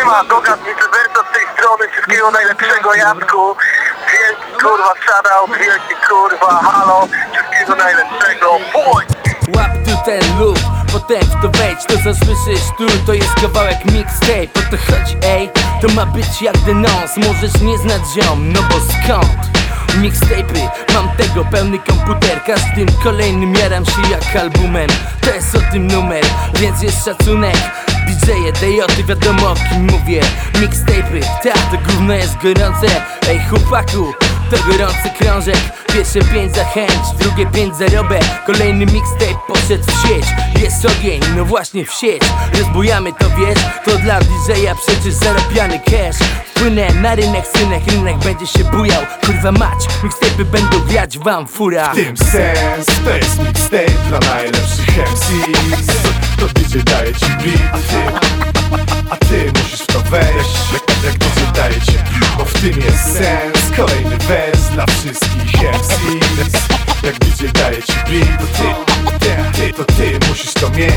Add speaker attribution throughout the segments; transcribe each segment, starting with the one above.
Speaker 1: Siema, Dogas Wiceversa z tej strony, wszystkiego najlepszego Jacku Wielki kurwa shoutout, wielki kurwa halo Wszystkiego najlepszego, bój!
Speaker 2: Łap tu ten lub, potem w to wejdź To co słyszysz tu, to jest kawałek mixtape O to chodzi, ej, to ma być jak denons Możesz nie znać ziom, no bo skąd? Mixtape'y, mam tego pełny komputer Każdym kolejnym jaram się jak albumem To jest o tym numer, więc jest szacunek DJ-e, DJ-y, wiadomo o kim mówię. Mixtape'y, ta, to gówno jest gorące. Ej chłopaku, to gorący krążek. Pierwsze pięć za chęć, drugie pięć za robę. Kolejny mixtape poszedł w sieć. Jest ogień, no właśnie w sieć. Rozbujamy to wiesz, to dla DJ-a przecież zarabiany cash. Wpłynę na rynek, synek, rynek będzie się bujał. Kurwa mać, mixtape'y będą grać wam fura.
Speaker 3: W tym sens, to jest mixtape dla najlepszych MCs To DJ daje ci beat, dla wszystkich MCs Jak DJ daje ci to ty, ty, to ty musisz to mieć.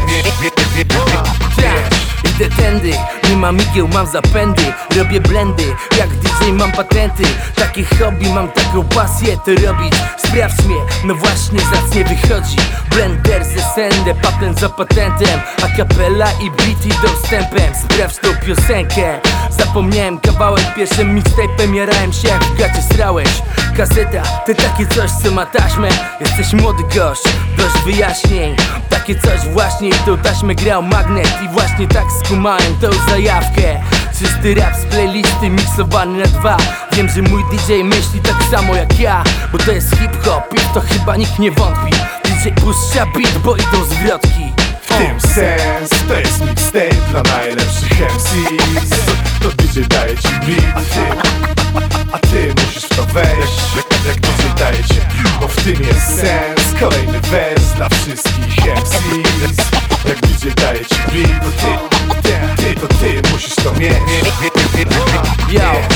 Speaker 2: Idę tędy, nie mam igieł, mam zapędy. Robię blendy, jak DJ mam patenty. Takie hobby, mam taką pasję to robić. Sprawdź mnie, no właśnie zacnie wychodzi. Blender ze sendę, patent za patentem. A kapela i beaty dostępem Sprawdź tą piosenkę. Zapomniałem kawałek, pierwszym mixtape'em Jarałem się jak w gacie srałeś Kaseta, to takie coś co ma taśmę. Jesteś młody gość, dość wyjaśnień. Takie coś właśnie tą taśmę grał magnet. I właśnie tak skumałem tą zajawkę. Czysty rap z playlisty miksowany na dwa. Wiem, że mój DJ myśli tak samo jak ja Bo to jest hip-hop i to chyba nikt nie wątpi. DJ puszcza beat, bo idą zwrotki.
Speaker 3: W tym sens, to jest mixtape dla najlepszych MCs To DJ daje ci beat, dla wszystkich MCs Jak DJ daje ci beat, to ty, ty, ty, to ty musisz to mieć Yo.